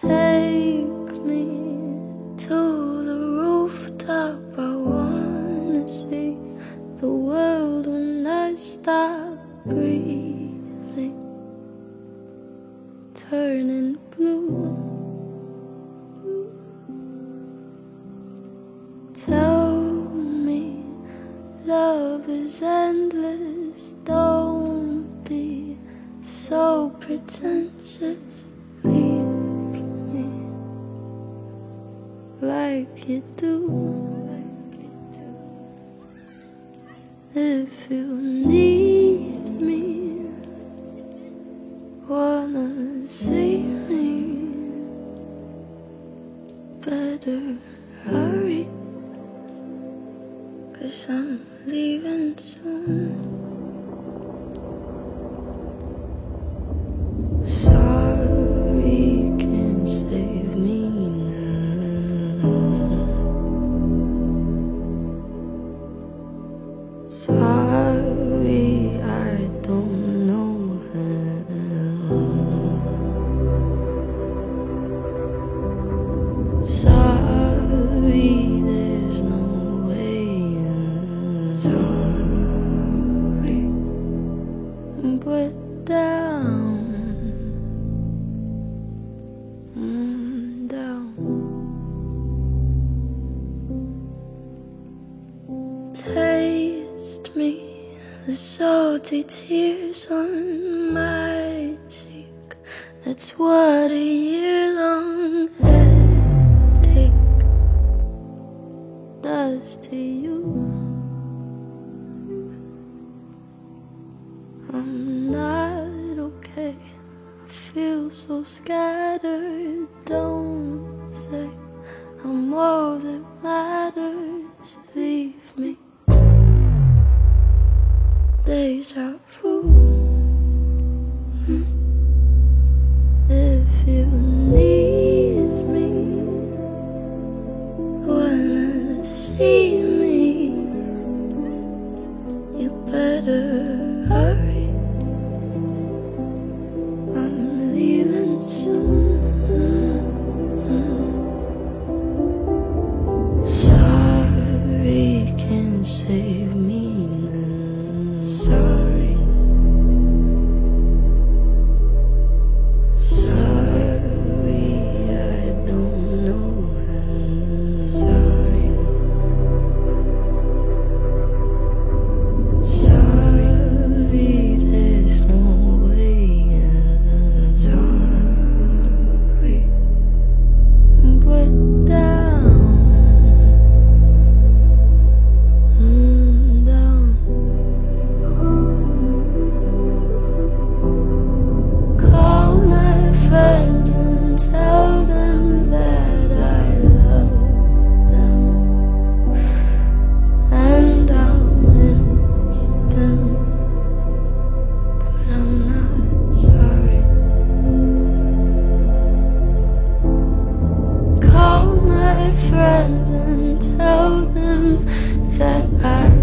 Take me to the rooftop. I wanna see the world when I stop breathing, turning blue. Tell me love is endless. Don't be so pretentious. Like you do. If you need me, wanna see me, better hurry. Cause I'm leaving soon. Salty tears on my cheek. That's what a year long I'm not okay. I feel so scattered. Don't say I'm all that matters. Leave me. Deja vu. Hmm. If you need me, wanna see me, friends and tell them that I